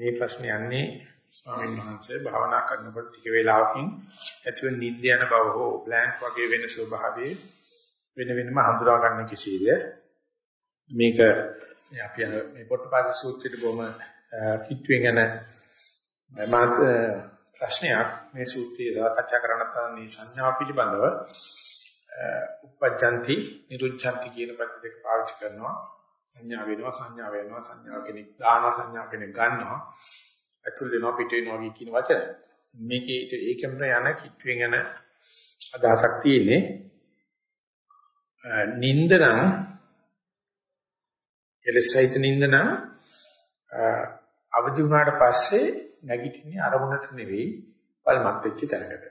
මේ ප්‍රශ්නේ යන්නේ ස්වාමීන් වහන්සේ භාවනා කරනකොට ටික වේලාවකින් ඇතිවෙන නිින්ද යන බව හෝ බ්ලැන්ක් වගේ වෙන ස්වභාවයේ වෙන වෙනම හඳුනා ගන්න කෙසේද මේක අපි මේ පොට්ටපාද සූත්‍රයේ බොහොම කිට්ටුවෙන් යන මාත් ප්‍රශ්නයක්. මේ සූත්‍රයේ සාකච්ඡා කරන්න තමයි මේ සංඥා පිළිබඳව උපජ්ජන්ති නිරුද්ධන්ති කියන පද දෙක පාවිච්චි කරනවා. සංඥා වෙනවා සංඥා වෙනවා සංඥා කෙනෙක් දානවා සංඥා කෙනෙක් ගන්නවා. ඇතුල් වෙනවා පිට වෙනවා වගේ කියන වචන. මේකේ ඒකෙම යන කිට්ටුවෙන් යන අදහසක් තියෙන්නේ නින්දනම් එලෙසයිත නින්දනම් අවදි වුණාට පස්සේ නැගිටින්නේ අරමුණට නෙවෙයි පල්මත් වෙච්ච තැනකට.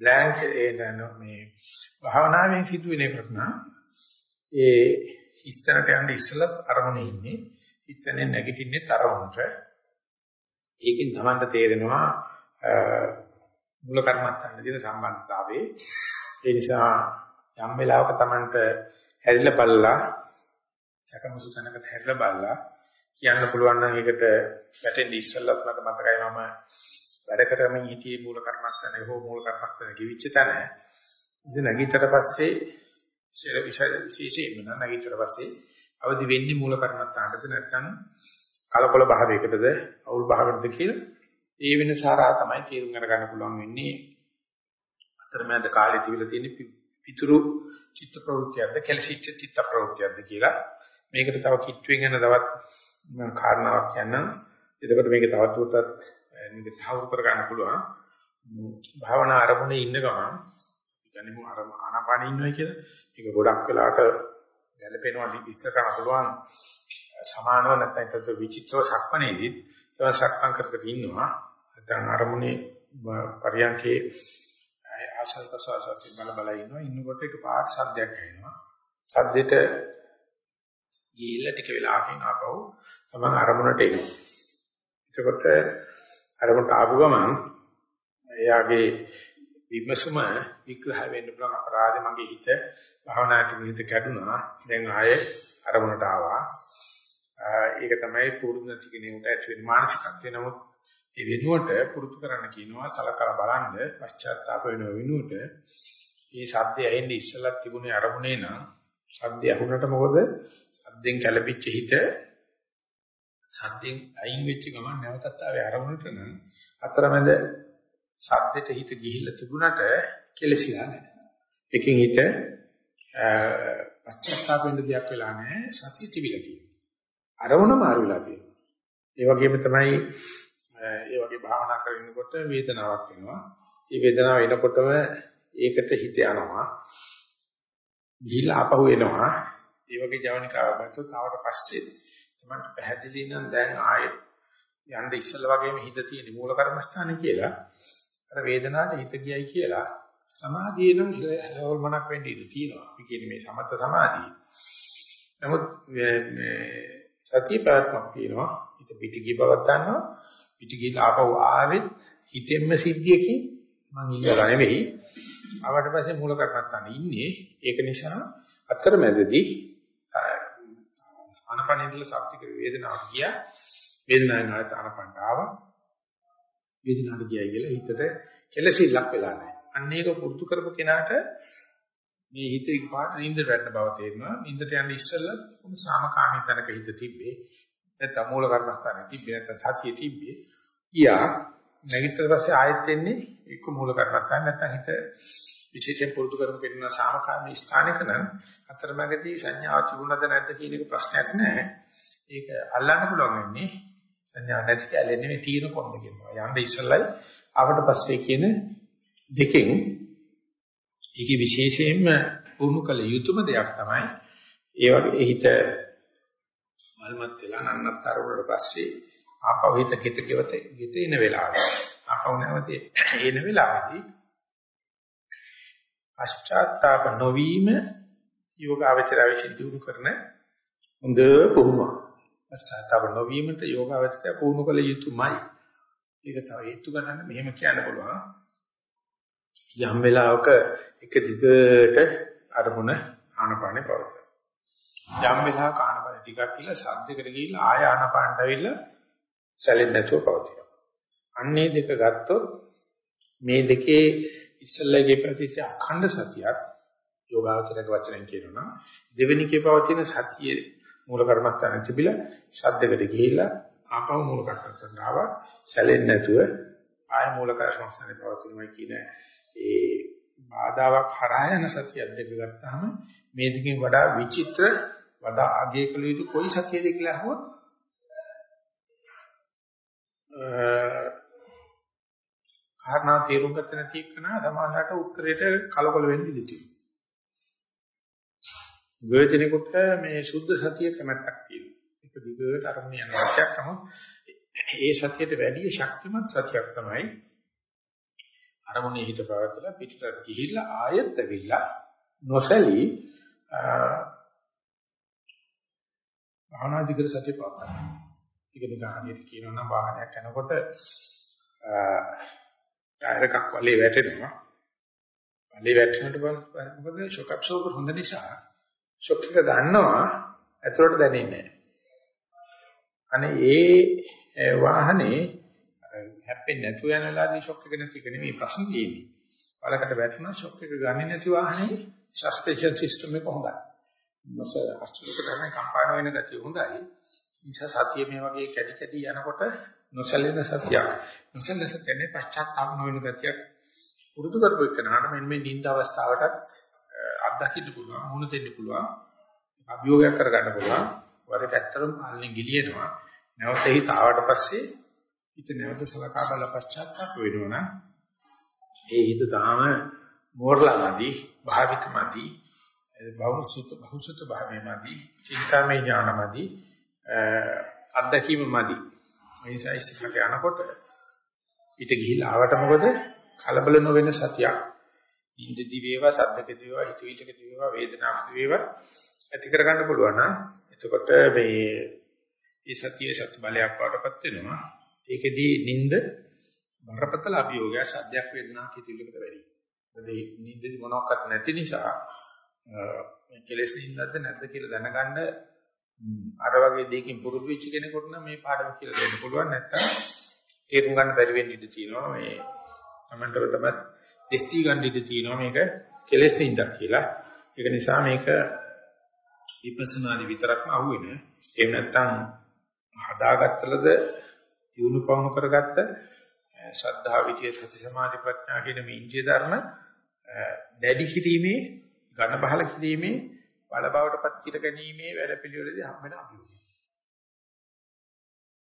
බ්ලැන්ක් එන මේ භාවනාවෙන් සිදුවෙන එකට නම් ඒ හිස්තැනට යන්න ඉස්සෙල්ලත් අරමුණේ ඉන්නේ. හිස්තැනේ නැගිටින්නේ තරමුණට ඒකෙන් තමයි තේරෙනවා මූල කර්මත්තන් දින සම්බන්ධතාවයේ. ඒ නිසා යම් වෙලාවක Tamanට හැරිලා බලලා සකමසු තැනකට හැරිලා බලලා කියන්න පුළුවන් නම් ඒකට වැටෙන්න ඉස්සෙල්ලත් මට මතකයි මම වැඩ කරමින් හිටියේ මූල කර්මත්තනේ හෝ මූල කර්මත්තනේ කිවිච්ච තැන. ඉතින් නැගිටට පස්සේ විශේෂයෙන්ම නැගිටට පස්සේ අවදි වෙන්නේ මූල කර්මත්තාටද නැත්නම් කලකොල භාවයකටද අවුල් භාවයකටද කියලා ඒ වෙන සාරා තමයි තේරුම් ගන්න පුළුවන් වෙන්නේ. අතරමැද කාලේ තිබිලා තියෙන පිතුරු චිත්ත ප්‍රවෘත්තියක්ද කෙලසිච්ච චිත්ත ප්‍රවෘත්තියක්ද කියලා මේකට තව කිට්ටුවෙන් යන තවත් කාරණාවක් කියන්නම්. එතකොට මේක තවත් උටත් මේක තහවුරු කර ගන්න පුළුවන්. භාවනා ආරමුණේ ඉන්න ගමන් කියන්නේ මම අර ආනාපානෙ ඉන්නවා කියලා. ඒක ගොඩක් වෙලාට ගැළපෙනවා විස්තර කරන්න පුළුවන්. සමානව නැත්නම් ඒකට විචිත්‍රව සක්මනේදී තමයි සක්මන් කර කර ඉන්නවා. නැත්නම් අරමුණේ පරියන්කේ ආසල් ප්‍රසවාසයෙන් බල බල ඉන්නවා. ඉන්නකොට ඒක පාට සද්දයක් ඇහෙනවා. සද්දෙට ගිහිල්ලා ටික වෙලාවකින් ආපහු තමන් අරමුණට එනවා. එතකොට අරමුණට ආපු ගමන් එයාගේ විමසුම විග්‍රහ වෙන්න පුළුවන් අපරාධේ මගේ හිත භවනාට විහිද කැඩුනා. දැන් ආයේ අරමුණට ආවා. ඒක තමයි පුරුදු නැති කෙනෙකුට ඇති වෙන මානසිකත්වය. නමුත් ඒ වෙනුවට පුරුදු කරන්න කියනවා සලකලා බලන්න පශ්චාත්තාප වෙන වෙනුවට මේ සද්දය ඇහෙන්නේ ඉස්සලක් තිබුණේ අරමුණේ නම් සද්දය අහුනට මොකද? සද්දෙන් කැළපිච්ච හිත සද්දෙන් අයින් වෙච්ච ගමන් නැවතත් ආවේ අරමුණට නම් අතරමැද සද්දෙට හිත ගිහිල්ලා තිබුණට කෙලසිලා නැහැ. එකකින් හිත පශ්චාත්තාප වෙන්න දෙයක් වෙලා නැහැ. සතිය තිබිලා තියෙනවා. අරමුණ මාරු වෙලා තියෙනවා. ඒ වගේම තමයි ඒ වගේ භාවනා කරනකොට වේදනාවක් එනවා. මේ වේදනාව එනකොටම ඒකට හිත යනවා. ගිහිල්ලා ආපහු එනවා. ඒ වගේ ජවනිකාවක් ගත්තොත් තාවට පස්සේ තමයි පැහැදිලි නම් දැන් ආයෙත් යන්න ඉස්සෙල්ලා වගේම හිත තියෙන මූල කර්මස්ථානේ කියලා අර වේදනාවට හිත ගියයි කියලා සමාධිය නම් ලෙවල් මනක් වෙන්න ඉඩ තියෙනවා. අපි කියන්නේ මේ සමත සමාධිය. නමුත් මේ සතිය ප්‍රාත්මක් තියෙනවා. හිත පිටි ගිය බවක් දන්නවා. පිටි ගිහලා ආපහු ආවෙත් හිතෙන්ම සිද්ධියකින් මං ඉල්ලලා නෙවෙයි. ආවට පස්සේ මූල කර්මත්තාන ඉන්නේ. ඒක නිසා අතරමැදදී අනපනින්දල සත්‍යික වේදනාවක් ගියා. වේදනාවෙන් ආයත අනපන්ට ආවා. වේදනාවට ගියයි කියලා හිතට කෙලසිල්ලක් වෙලා නැහැ. අන්න ඒක පුරුදු කරපු කෙනාට මේ හිත එකපාරට නිින්දට වැටෙන බව තේරෙනවා. නිින්දට යන්න ඉස්සෙල්ලා මොන සාමකාමී තැනක හිත තිබ්බේ. නැත්නම් මූල කර්මස්ථානේ තිබ්බේ නැත්නම් සතියේ තිබ්බේ. ඊයා නැගිටිට පස්සේ ආයෙත් එන්නේ එක්ක මූල කර්මස්ථාන නැත්නම් හිත විශේෂයෙන් පුරුදු කරමු කියන සාමකාමී ස්ථානික නම් අතරමැදදී සංඥාව තිබුණද නැද්ද කියන එක ප්‍රශ්නයක් නෑ. ඒක අල්ලන්න පුළුවන් වෙන්නේ සංඥා නැති කැලේ නෙමෙයි තීන කොන්ද කියනවා. යන්න ඉස්සෙල්ලයි ආවට පස්සේ කියන දෙකෙන් ඒකේ විශේෂයෙන්ම වුණු කල යුතුයම දෙයක් තමයි ඒ වගේ හිත වල්මත් වෙලා නන්නත්තර වලට පස්සේ ආපහු හිත කිත කෙවත ගිත එන වෙලාවට ආපහු නැවත එන වෙලාවේදී පශ්චාත්තාප නොවීම යෝගාවචරය විසින් දිනු කරන හොඳ පුහුණුවක්. පශ්චාත්තාප නොවීමට යෝගාවචරය පුහුණු කළ යුතුමයි. ඒක තව හේතු ගන්න මෙහෙම කියන්න පුළුවන්. යම් වෙලාවක එක දිගට අරමුණ ආනපානේ පවතන. යම් වෙලාවක ආනපන ටිකක් කියලා සද්දයකට ගිහිල්ලා ආය ආනපනට ඇවිල්ලා සැලෙන්නේ නැතුව පවතිනවා. අන්නේ දෙක ගත්තොත් මේ දෙකේ ඉස්සල්ලාගේ ප්‍රතිච අඛණ්ඩ සතියක් යෝගාවචරක වචනෙන් කියනවා දෙවෙනිකේ පවතින සතියේ මූල කර්මස්ථාන තිබිලා ශබ්දකට ගිහිල්ලා ආපහු මූල කර්මස්ථානට ආවා සැලෙන්නේ නැතුව ආය මූල කර්මස්ථානේ පවතිනවා කියන ඒ බාධාවක් හරහා යන සතියක් දෙක ගත්තාම මේ දෙකෙන් වඩා විචිත්‍ර වඩා අගය කළ යුතු කොයි සතියද කියලා අහුවොත් කාරණා තේරුම් ගන්න නැති එකන සමානකට උත්තරේට කලකොල වෙන්න ඉඩ තියෙනවා. ගොයතිනෙකුට මේ සුද්ධ සතිය කැමැත්තක් තියෙනවා. ඒක දිගට අරමුණ යන සත්‍යයක් තමයි ඒ සතියට වැඩි ශක්තිමත් සතියක් තමයි අරමුණේ හිත පවත්ලා පිටට ගිහිල්ලා ආයෙත් ඇවිල්ලා නොසැලී භාවනා දිගට සතිය පවත්වා. ඒක නිකන් හරියට කියනවා නම් වාහනයක් යනකොට ටයර් එකක් වලේ වැටෙනවා. වලේ වැටෙනකොට මොකද ෂොක් ඇබ්සෝබර් හොඳ නිසා ෂොක් එක ගන්නවා ඇතුළට දැනෙන්නේ නැහැ. අනේ ඒ වාහනේ හැප්පෙන්නේ නැතුව යන වෙලාවදී ෂොක් එක නැති එක නෙමෙයි ප්‍රශ්න තියෙන්නේ. වලකට වැටුණා ෂොක් එක ගන්නේ නැති වාහනේ සස්පෙන්ෂන් සිස්ටම් එක හොඳයි. මොස අස්තුලක තමයි කම්පාණ වෙන ගතිය හොඳයි. නිසා සතිය මේ වගේ කැඩි කැඩි යනකොට නොසැලෙන සතියක්. නොසැලෙන සතියනේ පශ්චාත්තාප නොවන ගතියක් පුරුදු කරපු එකනහට මෙන්න මේ නිින්ද අවස්ථාවටත් අත්දකින්න පුළුවන්, මුණ දෙන්න පුළුවන්, අභියෝගයක් කරගන්න පුළුවන්. වර කැත්තරම් පාලනේ ගිලිනවා. නැවත හිත ආවට පස්සේ හිත නැවත සලකා බල පශ්චාත්තාප වෙනවා ඒ හිත තාම මෝරලාමදි, භාවිකමදි, බහුසුත බහුසුත භාවයමදි, චින්තාමය ඥානමදි අත්දැකීම මදි. ඒ නිසා ඉස්සරහට යනකොට ඊට ගිහිල්ලා ආවට මොකද කලබල නොවෙන සතියක්. ඉන්දදි වේවා සද්දකදී වේවා හිතවිලකදී වේවා වේදනාවකදී වේවා ඇති කරගන්න පුළුවන් නම් එතකොට මේ මේ සතියේ සති බලයක් වඩපත් වෙනවා. ඒකෙදී නිින්ද බරපතල අභියෝගය සද්දයක් වේදනා කිතිලකට වැඩි. මොකද නිින්දදි මොනවත් නැති නිසා මේ කෙලෙස් නිින්දක්ද නැද්ද කියලා දැනගන්න අර වගේ දෙයකින් පුරුදු වෙච්ච කෙනෙකුට නම් මේ පාඩම කියලා දෙන්න පුළුවන් නැත්නම් තේරුම් ගන්න බැරි වෙන්න ඉඩ තියෙනවා මේ තමන්ටව තමයි දෙස්ති ගන්න ඉඩ තියෙනවා මේක කෙලෙස් නින්දක් කියලා ඒක නිසා මේක විපස්සනාදි විතරක්ම අහුවෙන එහෙම නැත්නම් හදාගත්තලද දිනු පවණු කරගත්ත ශ්‍රද්ධා විද්‍ය සති සමාධි ප්‍රඥා කියන මේ ඉන්ද්‍රිය ධර්ම දැඩි කිරීමේ ඝන බහල කිරීමේ බල බවටපත් කර ගැනීමේ වැඩ පිළිවෙලදී හම්බෙන අභියෝගය.